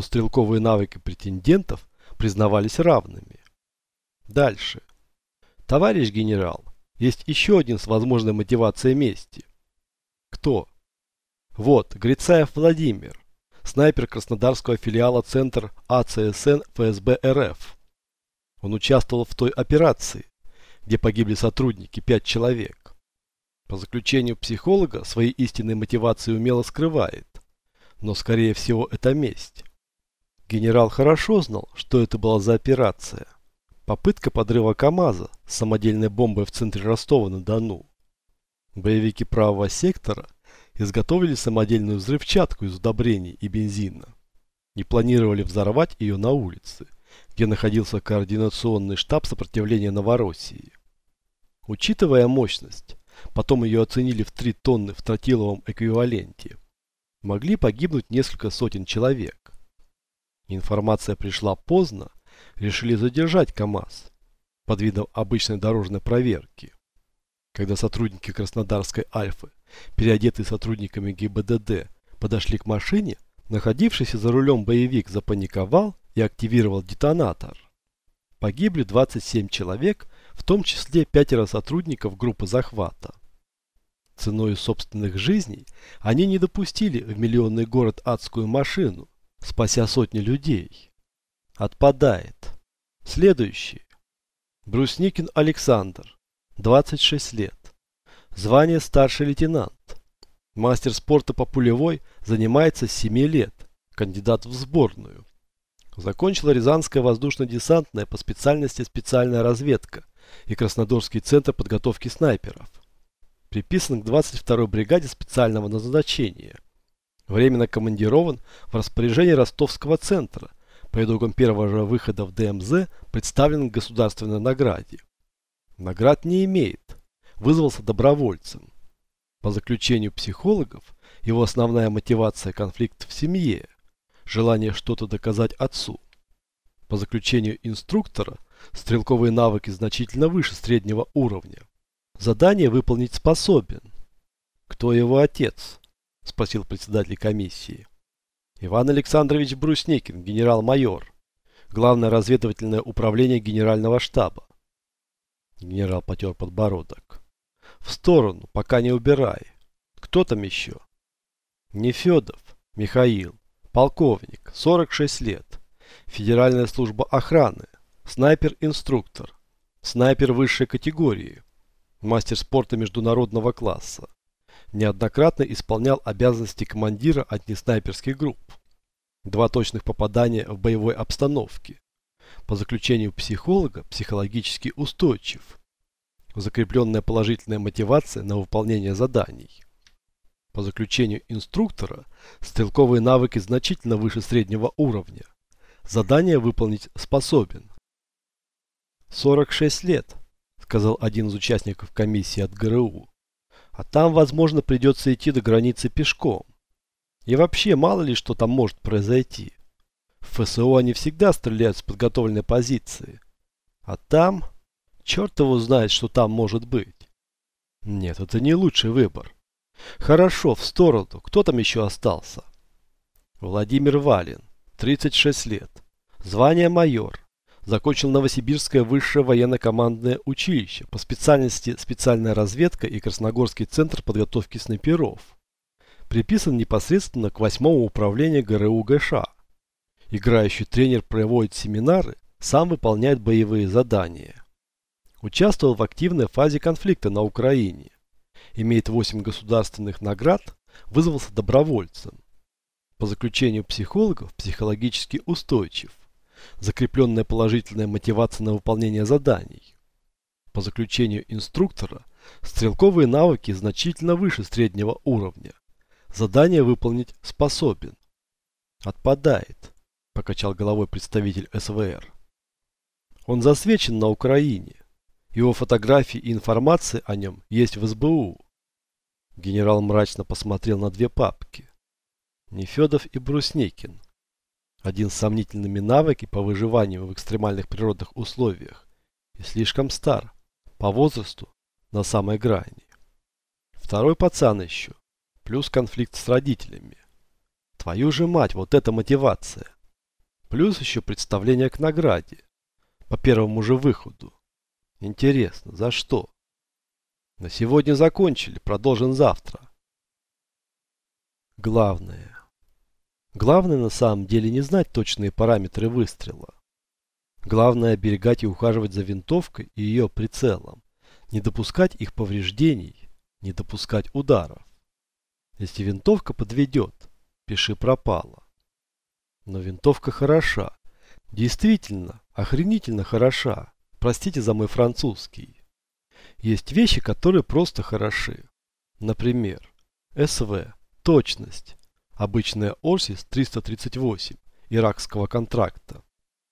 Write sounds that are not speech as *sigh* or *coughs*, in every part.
что стрелковые навыки претендентов признавались равными. Дальше. Товарищ генерал, есть еще один с возможной мотивацией мести. Кто? Вот, Грицаев Владимир, снайпер краснодарского филиала Центр АЦСН ФСБ РФ. Он участвовал в той операции, где погибли сотрудники, пять человек. По заключению психолога, свои истинные мотивации умело скрывает, но скорее всего это месть. Генерал хорошо знал, что это была за операция. Попытка подрыва КАМАЗа с самодельной бомбой в центре Ростова-на-Дону. Боевики правого сектора изготовили самодельную взрывчатку из удобрений и бензина. Не планировали взорвать ее на улице, где находился координационный штаб сопротивления Новороссии. Учитывая мощность, потом ее оценили в 3 тонны в тротиловом эквиваленте, могли погибнуть несколько сотен человек. Информация пришла поздно, решили задержать КАМАЗ под видом обычной дорожной проверки. Когда сотрудники Краснодарской Альфы, переодетые сотрудниками ГИБДД, подошли к машине, находившийся за рулем боевик запаниковал и активировал детонатор. Погибли 27 человек, в том числе пятеро сотрудников группы захвата. Ценой собственных жизней они не допустили в миллионный город адскую машину, спася сотни людей. Отпадает. Следующий. Брусникин Александр, 26 лет. Звание старший лейтенант. Мастер спорта по пулевой занимается с 7 лет. Кандидат в сборную. Закончил Рязанское воздушно-десантное по специальности специальная разведка и Краснодарский центр подготовки снайперов. Приписан к 22-й бригаде специального назначения. Временно командирован в распоряжение Ростовского центра. По итогам первого же выхода в ДМЗ представлен к государственной награде. Наград не имеет. Вызвался добровольцем. По заключению психологов, его основная мотивация – конфликт в семье, желание что-то доказать отцу. По заключению инструктора, стрелковые навыки значительно выше среднего уровня. Задание выполнить способен. Кто его отец? Спросил председатель комиссии. Иван Александрович Брусникин, генерал-майор. Главное разведывательное управление генерального штаба. Генерал потер подбородок. В сторону, пока не убирай. Кто там еще? Нефедов, Михаил. Полковник, 46 лет. Федеральная служба охраны. Снайпер-инструктор. Снайпер высшей категории. Мастер спорта международного класса. Неоднократно исполнял обязанности командира одних снайперских групп. Два точных попадания в боевой обстановке. По заключению психолога, психологически устойчив. Закрепленная положительная мотивация на выполнение заданий. По заключению инструктора, стрелковые навыки значительно выше среднего уровня. Задание выполнить способен. 46 лет, сказал один из участников комиссии от ГРУ. А там, возможно, придется идти до границы пешком. И вообще, мало ли что там может произойти. В ФСО они всегда стреляют с подготовленной позиции. А там, черт его знает, что там может быть. Нет, это не лучший выбор. Хорошо, в сторону. Кто там еще остался? Владимир Валин, 36 лет. Звание майор. Закончил Новосибирское высшее военно-командное училище по специальности специальная разведка и Красногорский центр подготовки снайперов. Приписан непосредственно к восьмому управлению ГРУ ГШ. Играющий тренер проводит семинары, сам выполняет боевые задания. Участвовал в активной фазе конфликта на Украине имеет 8 государственных наград, вызвался добровольцем. По заключению психологов, психологически устойчив. Закрепленная положительная мотивация на выполнение заданий. По заключению инструктора, стрелковые навыки значительно выше среднего уровня. Задание выполнить способен. Отпадает, покачал головой представитель СВР. Он засвечен на Украине. Его фотографии и информация о нем есть в СБУ. Генерал мрачно посмотрел на две папки. Нефедов и Брусникин. Один с сомнительными навыками по выживанию в экстремальных природных условиях и слишком стар, по возрасту, на самой грани. Второй пацан еще, плюс конфликт с родителями. Твою же мать, вот эта мотивация. Плюс еще представление к награде. По первому же выходу. Интересно, за что? На сегодня закончили, продолжим завтра. Главное. Главное на самом деле не знать точные параметры выстрела. Главное оберегать и ухаживать за винтовкой и ее прицелом. Не допускать их повреждений, не допускать ударов. Если винтовка подведет, пиши пропало. Но винтовка хороша. Действительно, охренительно хороша. Простите за мой французский. Есть вещи, которые просто хороши. Например, СВ, точность, обычная Орсис 338 иракского контракта,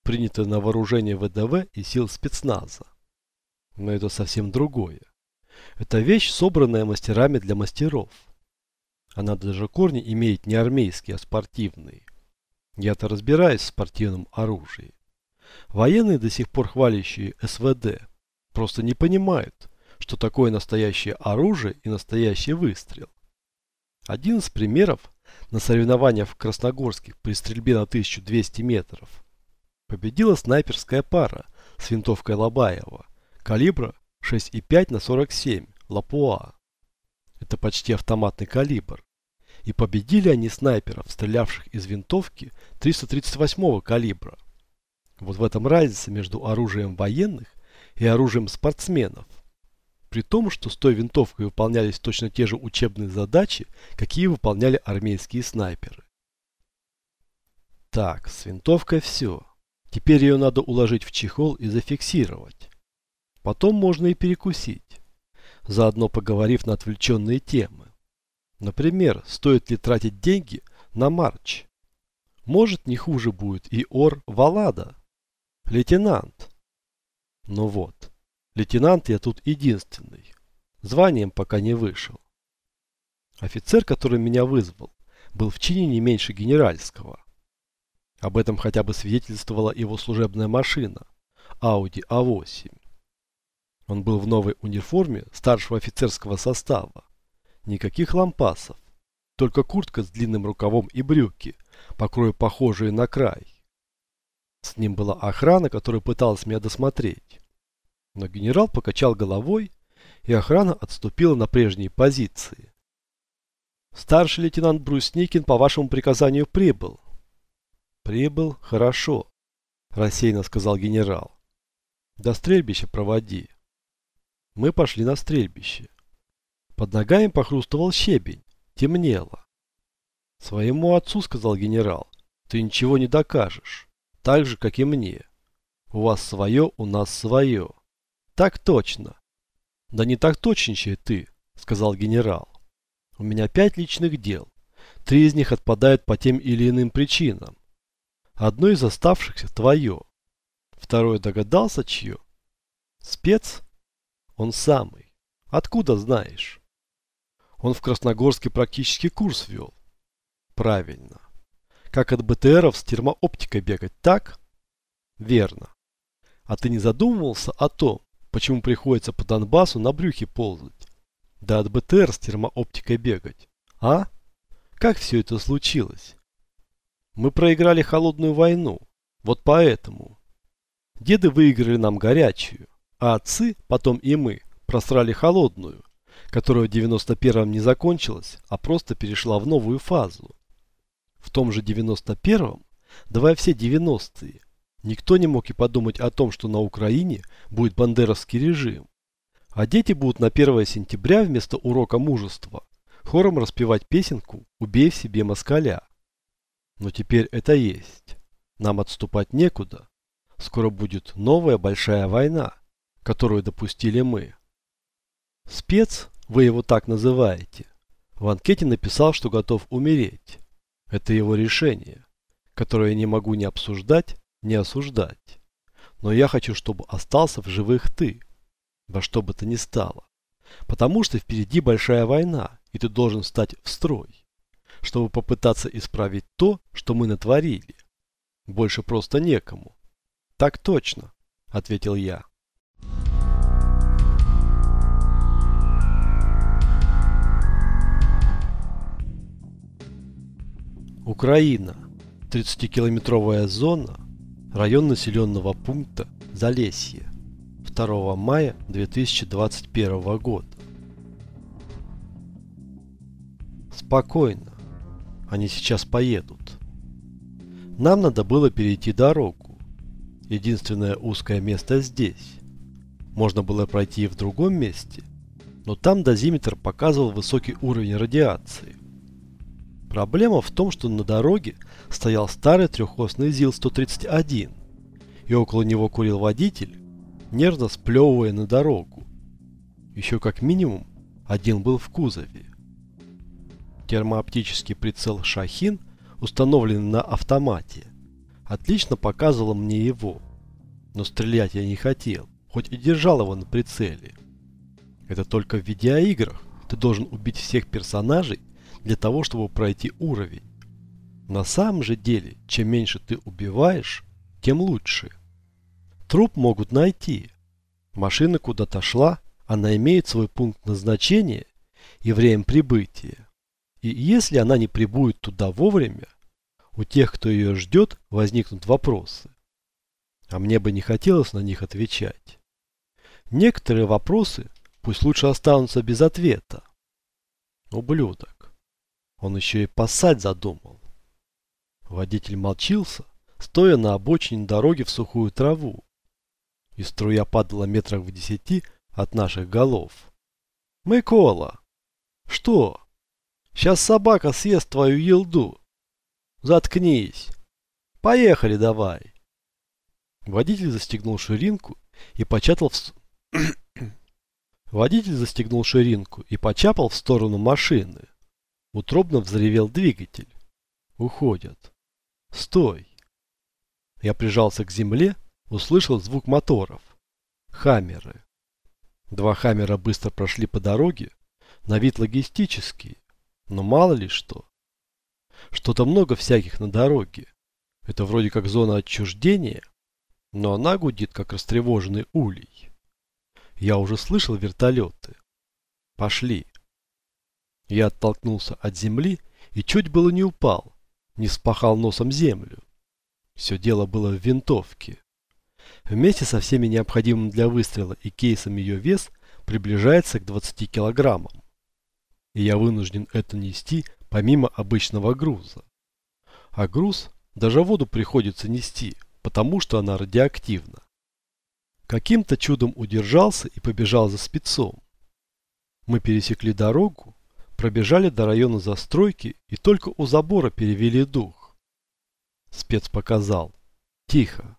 принятая на вооружение ВДВ и сил спецназа. Но это совсем другое. Это вещь, собранная мастерами для мастеров. Она даже корни имеет не армейские, а спортивные. Я-то разбираюсь в спортивном оружии. Военные, до сих пор хвалящие СВД, просто не понимают, что такое настоящее оружие и настоящий выстрел. Один из примеров на соревнованиях в Красногорске при стрельбе на 1200 метров победила снайперская пара с винтовкой Лобаева калибра 6,5 на 47 Лапуа. Это почти автоматный калибр. И победили они снайперов, стрелявших из винтовки 338 калибра. Вот в этом разница между оружием военных и оружием спортсменов. При том, что с той винтовкой выполнялись точно те же учебные задачи, какие выполняли армейские снайперы. Так, с винтовкой все. Теперь ее надо уложить в чехол и зафиксировать. Потом можно и перекусить, заодно поговорив на отвлеченные темы. Например, стоит ли тратить деньги на марч? Может, не хуже будет и Ор Валада. Лейтенант. Ну вот, лейтенант я тут единственный. Званием пока не вышел. Офицер, который меня вызвал, был в чине не меньше генеральского. Об этом хотя бы свидетельствовала его служебная машина Audi A8. Он был в новой униформе старшего офицерского состава. Никаких лампасов. Только куртка с длинным рукавом и брюки, по крою похожие на край. С ним была охрана, которая пыталась меня досмотреть. Но генерал покачал головой, и охрана отступила на прежние позиции. Старший лейтенант Брусникин по вашему приказанию прибыл. Прибыл? Хорошо, рассеянно сказал генерал. До стрельбища проводи. Мы пошли на стрельбище. Под ногами похрустывал щебень. Темнело. Своему отцу, сказал генерал, ты ничего не докажешь. Так же, как и мне. У вас свое, у нас свое. Так точно. Да не так точничай ты, сказал генерал. У меня пять личных дел. Три из них отпадают по тем или иным причинам. Одно из оставшихся твое. Второе догадался, чье? Спец? Он самый. Откуда знаешь? Он в Красногорске практически курс вел. Правильно. Как от БТРов с термооптикой бегать, так? Верно. А ты не задумывался о том, почему приходится по Донбассу на брюхе ползать? Да от БТР с термооптикой бегать. А? Как все это случилось? Мы проиграли холодную войну. Вот поэтому. Деды выиграли нам горячую, а отцы, потом и мы, просрали холодную которая в 91-м не закончилась, а просто перешла в новую фазу. В том же 91-м, давай все 90-е, никто не мог и подумать о том, что на Украине будет бандеровский режим. А дети будут на 1 сентября вместо урока мужества хором распевать песенку «Убей в себе москаля». Но теперь это есть. Нам отступать некуда. Скоро будет новая большая война, которую допустили мы. Спец, вы его так называете, в анкете написал, что готов умереть. Это его решение, которое я не могу ни обсуждать, ни осуждать. Но я хочу, чтобы остался в живых ты, во что бы то ни стало. Потому что впереди большая война, и ты должен стать в строй, чтобы попытаться исправить то, что мы натворили. Больше просто некому. Так точно, ответил я. Украина. 30-километровая зона, район населенного пункта Залесье, 2 мая 2021 года. Спокойно, они сейчас поедут. Нам надо было перейти дорогу. Единственное узкое место здесь. Можно было пройти и в другом месте, но там дозиметр показывал высокий уровень радиации. Проблема в том, что на дороге стоял старый трехосный ЗИЛ-131, и около него курил водитель, нервно сплевывая на дорогу. Еще как минимум один был в кузове. Термооптический прицел «Шахин», установленный на автомате, отлично показывал мне его, но стрелять я не хотел, хоть и держал его на прицеле. Это только в видеоиграх ты должен убить всех персонажей для того, чтобы пройти уровень. На самом же деле, чем меньше ты убиваешь, тем лучше. Труп могут найти. Машина куда-то шла, она имеет свой пункт назначения и время прибытия. И если она не прибудет туда вовремя, у тех, кто ее ждет, возникнут вопросы. А мне бы не хотелось на них отвечать. Некоторые вопросы пусть лучше останутся без ответа. Ублюдок. Он еще и пасать задумал. Водитель молчился, стоя на обочине дороги в сухую траву. И струя падала метрах в десяти от наших голов. «Микола!» «Что?» «Сейчас собака съест твою елду!» «Заткнись!» «Поехали давай!» Водитель застегнул ширинку и початал в... *coughs* Водитель застегнул ширинку и почапал в сторону машины. Утробно взревел двигатель. Уходят. Стой. Я прижался к земле, услышал звук моторов. Хаммеры. Два хаммера быстро прошли по дороге, на вид логистические, но мало ли что. Что-то много всяких на дороге. Это вроде как зона отчуждения, но она гудит, как растревоженный улей. Я уже слышал вертолеты. Пошли. Я оттолкнулся от земли и чуть было не упал, не спахал носом землю. Все дело было в винтовке. Вместе со всеми необходимым для выстрела и кейсом ее вес приближается к 20 килограммам. И я вынужден это нести помимо обычного груза. А груз даже воду приходится нести, потому что она радиоактивна. Каким-то чудом удержался и побежал за спецом. Мы пересекли дорогу, пробежали до района застройки и только у забора перевели дух. Спец показал. Тихо.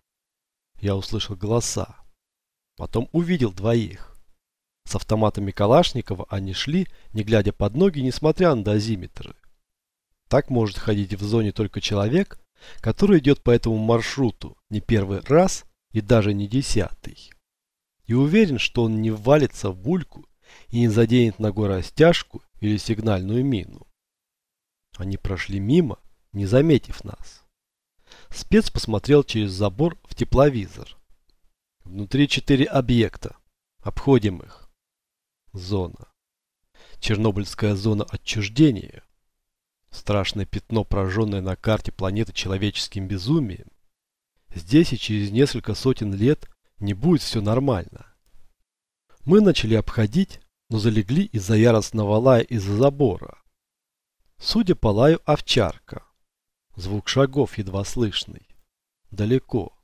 Я услышал голоса. Потом увидел двоих. С автоматами Калашникова они шли, не глядя под ноги, несмотря на дозиметры. Так может ходить в зоне только человек, который идет по этому маршруту не первый раз и даже не десятый. И уверен, что он не ввалится в бульку и не заденет ногой растяжку или сигнальную мину. Они прошли мимо, не заметив нас. Спец посмотрел через забор в тепловизор. Внутри четыре объекта. Обходим их. Зона. Чернобыльская зона отчуждения. Страшное пятно, прожженное на карте планеты человеческим безумием. Здесь и через несколько сотен лет не будет все нормально. Мы начали обходить, но залегли из-за яростного лая из-за забора. Судя по лаю, овчарка. Звук шагов едва слышный. Далеко.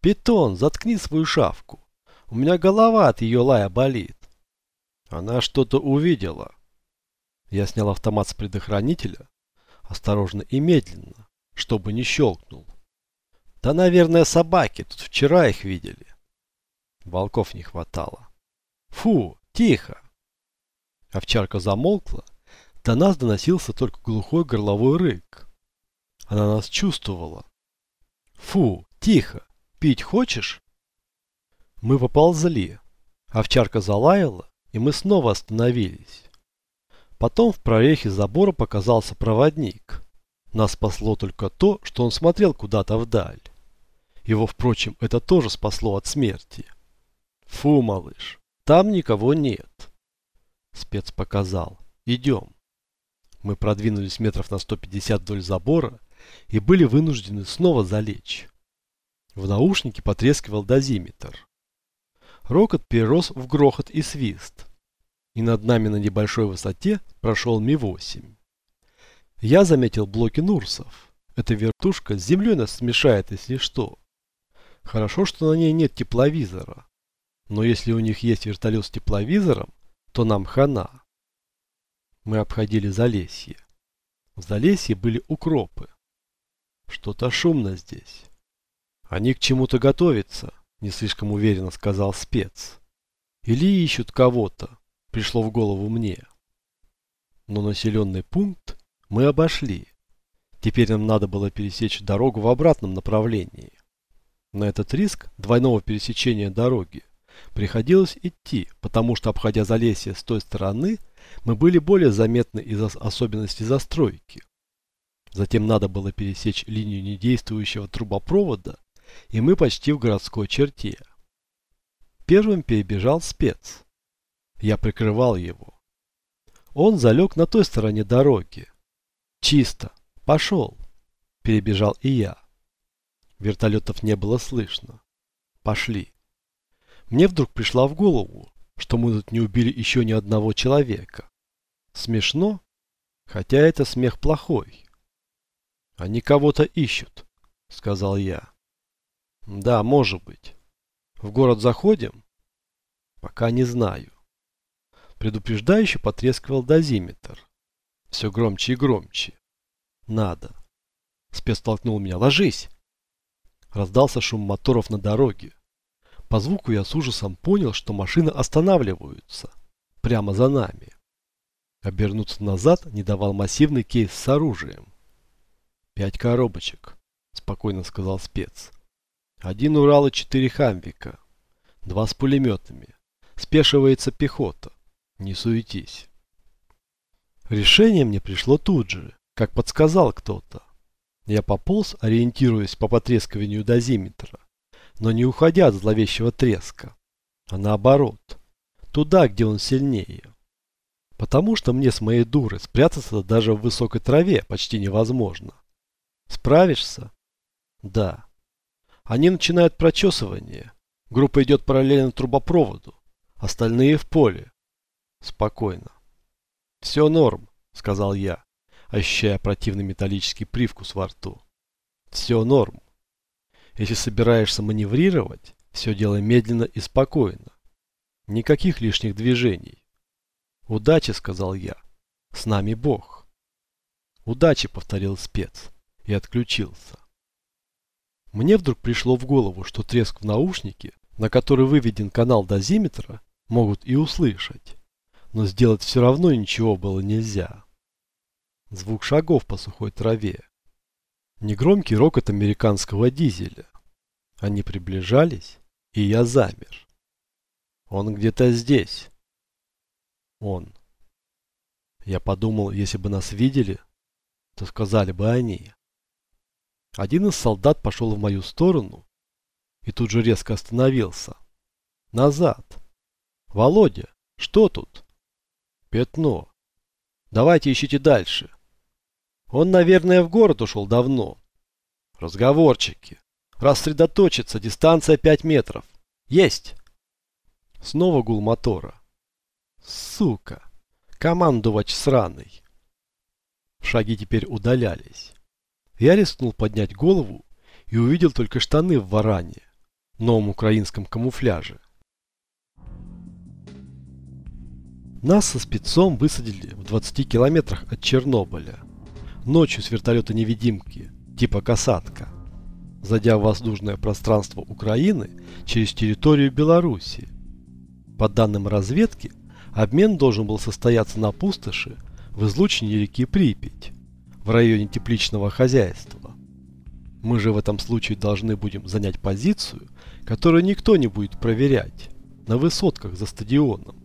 «Питон, заткни свою шавку. У меня голова от ее лая болит». Она что-то увидела. Я снял автомат с предохранителя, осторожно и медленно, чтобы не щелкнул. Да, наверное, собаки, тут вчера их видели. Волков не хватало. Фу, тихо. Овчарка замолкла, до нас доносился только глухой горловой рык. Она нас чувствовала. Фу, тихо, пить хочешь? Мы поползли. Овчарка залаяла, и мы снова остановились. Потом в прорехе забора показался проводник. Нас спасло только то, что он смотрел куда-то вдаль. Его, впрочем, это тоже спасло от смерти. Фу, малыш, там никого нет. Спец показал. Идем. Мы продвинулись метров на 150 вдоль забора и были вынуждены снова залечь. В наушнике потрескивал дозиметр. Рокот перерос в грохот и свист. И над нами на небольшой высоте прошел Ми-8. Я заметил блоки Нурсов. Эта вертушка с землей нас смешает, если что. Хорошо, что на ней нет тепловизора. Но если у них есть вертолет с тепловизором, то нам хана. Мы обходили Залесье. В Залесье были укропы. Что-то шумно здесь. Они к чему-то готовятся, не слишком уверенно сказал спец. Или ищут кого-то, пришло в голову мне. Но населенный пункт мы обошли. Теперь нам надо было пересечь дорогу в обратном направлении. На этот риск двойного пересечения дороги приходилось идти, потому что, обходя Залесье с той стороны, мы были более заметны из-за особенностей застройки. Затем надо было пересечь линию недействующего трубопровода, и мы почти в городской черте. Первым перебежал спец. Я прикрывал его. Он залег на той стороне дороги. Чисто. Пошел. Перебежал и я. Вертолетов не было слышно. Пошли. Мне вдруг пришла в голову, что мы тут не убили еще ни одного человека. Смешно, хотя это смех плохой. Они кого-то ищут, сказал я. Да, может быть. В город заходим? Пока не знаю. Предупреждающе потрескивал дозиметр. Все громче и громче. Надо. Спец толкнул меня. Ложись! Раздался шум моторов на дороге. По звуку я с ужасом понял, что машины останавливаются. Прямо за нами. Обернуться назад не давал массивный кейс с оружием. «Пять коробочек», – спокойно сказал спец. «Один Урал и четыре Хамвика. Два с пулеметами. Спешивается пехота. Не суетись». Решение мне пришло тут же, как подсказал кто-то. Я пополз, ориентируясь по потрескиванию дозиметра, но не уходя от зловещего треска, а наоборот, туда, где он сильнее. Потому что мне с моей дуры спрятаться даже в высокой траве почти невозможно. Справишься? Да. Они начинают прочесывание. Группа идет параллельно трубопроводу. Остальные в поле. Спокойно. Все норм, сказал я ощущая противный металлический привкус во рту. Все норм. Если собираешься маневрировать, все делай медленно и спокойно. Никаких лишних движений. Удачи, сказал я. С нами Бог. Удачи, повторил спец и отключился. Мне вдруг пришло в голову, что треск в наушнике, на который выведен канал дозиметра, могут и услышать. Но сделать все равно ничего было нельзя. Звук шагов по сухой траве. Негромкий рокот американского дизеля. Они приближались, и я замер. Он где-то здесь. Он. Я подумал, если бы нас видели, то сказали бы они. Один из солдат пошел в мою сторону и тут же резко остановился. Назад. Володя, что тут? Пятно. Давайте ищите дальше. Он, наверное, в город ушел давно. Разговорчики. Рассредоточиться. Дистанция 5 метров. Есть. Снова гул мотора. Сука. Командувач сраный. Шаги теперь удалялись. Я рискнул поднять голову и увидел только штаны в варане, новом украинском камуфляже. Нас со спецом высадили в 20 километрах от Чернобыля ночью с вертолета-невидимки, типа «Касатка», зайдя в воздушное пространство Украины через территорию Белоруссии. По данным разведки, обмен должен был состояться на пустоши в излучине реки Припять, в районе тепличного хозяйства. Мы же в этом случае должны будем занять позицию, которую никто не будет проверять, на высотках за стадионом.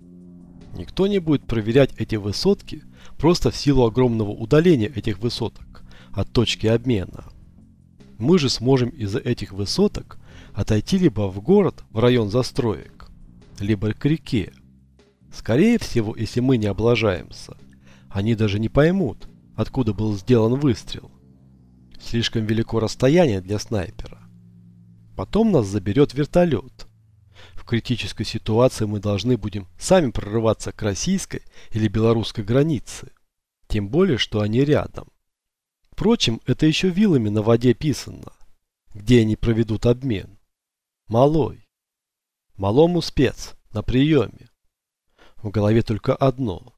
Никто не будет проверять эти высотки просто в силу огромного удаления этих высоток от точки обмена. Мы же сможем из-за этих высоток отойти либо в город, в район застроек, либо к реке. Скорее всего, если мы не облажаемся, они даже не поймут, откуда был сделан выстрел. Слишком велико расстояние для снайпера. Потом нас заберет вертолет. Критической ситуации мы должны будем сами прорываться к российской или белорусской границе. Тем более, что они рядом. Впрочем, это еще вилами на воде писано. Где они проведут обмен? Малой. Малому спец. На приеме. В голове только одно.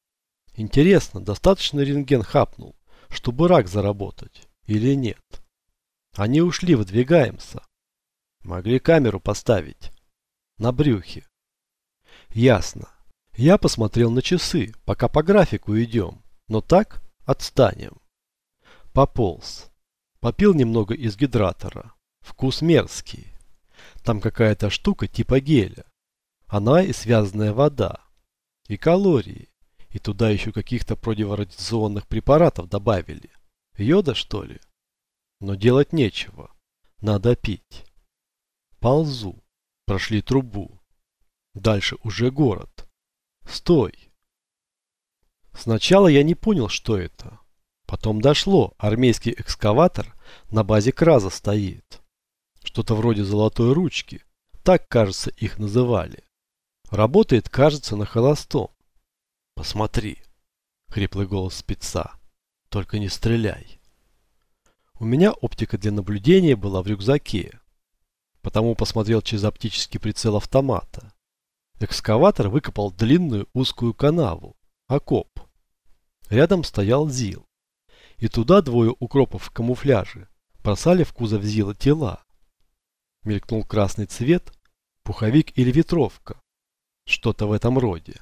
Интересно, достаточно рентген хапнул, чтобы рак заработать, или нет? Они ушли, выдвигаемся. Могли камеру поставить. На брюхе. Ясно. Я посмотрел на часы, пока по графику идем, но так отстанем. Пополз. Попил немного из гидратора. Вкус мерзкий. Там какая-то штука типа геля. Она и связанная вода. И калории. И туда еще каких-то противорадиационных препаратов добавили. Йода, что ли? Но делать нечего. Надо пить. Ползу. Прошли трубу. Дальше уже город. Стой. Сначала я не понял, что это. Потом дошло, армейский экскаватор на базе Краза стоит. Что-то вроде золотой ручки, так, кажется, их называли. Работает, кажется, на холостом. Посмотри, хриплый голос спеца. Только не стреляй. У меня оптика для наблюдения была в рюкзаке, потому посмотрел через оптический прицел автомата. Экскаватор выкопал длинную узкую канаву, окоп. Рядом стоял ЗИЛ и туда двое укропов в камуфляже бросали в кузов Зила тела. Мелькнул красный цвет, пуховик или ветровка. Что-то в этом роде.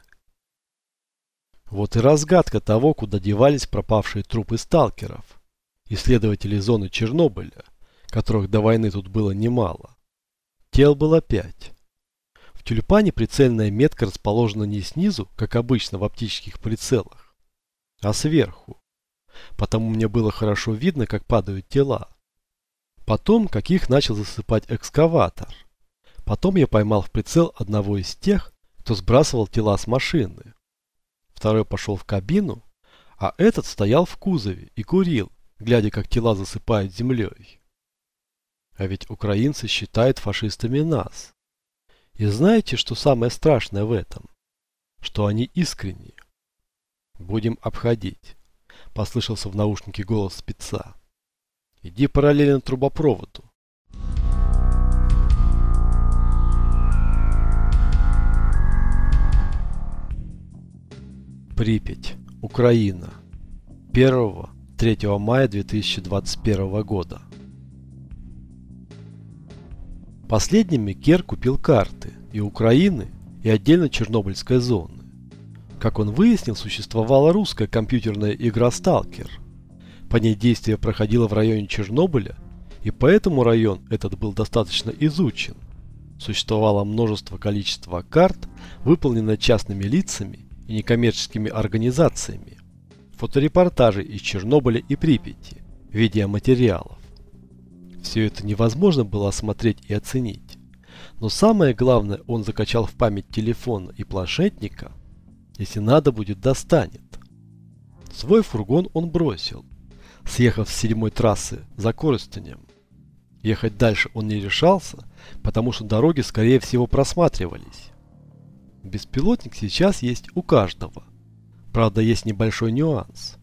Вот и разгадка того, куда девались пропавшие трупы сталкеров, исследователей зоны Чернобыля, которых до войны тут было немало. Тел было пять. В тюльпане прицельная метка расположена не снизу, как обычно в оптических прицелах, а сверху потому мне было хорошо видно, как падают тела. Потом, как их начал засыпать экскаватор. Потом я поймал в прицел одного из тех, кто сбрасывал тела с машины. Второй пошел в кабину, а этот стоял в кузове и курил, глядя, как тела засыпают землей. А ведь украинцы считают фашистами нас. И знаете, что самое страшное в этом? Что они искренние. Будем обходить. Послышался в наушнике голос спеца. Иди параллельно трубопроводу. Припять, Украина. 1-3 мая 2021 года. Последними Кер купил карты и Украины, и отдельно Чернобыльской зоны. Как он выяснил, существовала русская компьютерная игра «Сталкер». По ней действие проходило в районе Чернобыля, и поэтому район этот был достаточно изучен. Существовало множество количества карт, выполненных частными лицами и некоммерческими организациями, фоторепортажи из Чернобыля и Припяти, видеоматериалов. Все это невозможно было осмотреть и оценить. Но самое главное, он закачал в память телефона и планшетника если надо будет, достанет. Свой фургон он бросил, съехав с седьмой трассы за Коростенем. Ехать дальше он не решался, потому что дороги, скорее всего, просматривались. Беспилотник сейчас есть у каждого. Правда, есть небольшой нюанс.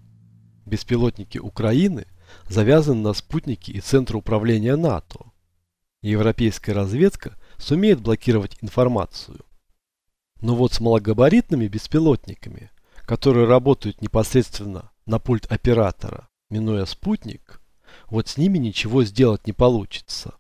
Беспилотники Украины завязаны на спутники и центры управления НАТО. Европейская разведка сумеет блокировать информацию. Но вот с малогабаритными беспилотниками, которые работают непосредственно на пульт оператора, минуя спутник, вот с ними ничего сделать не получится.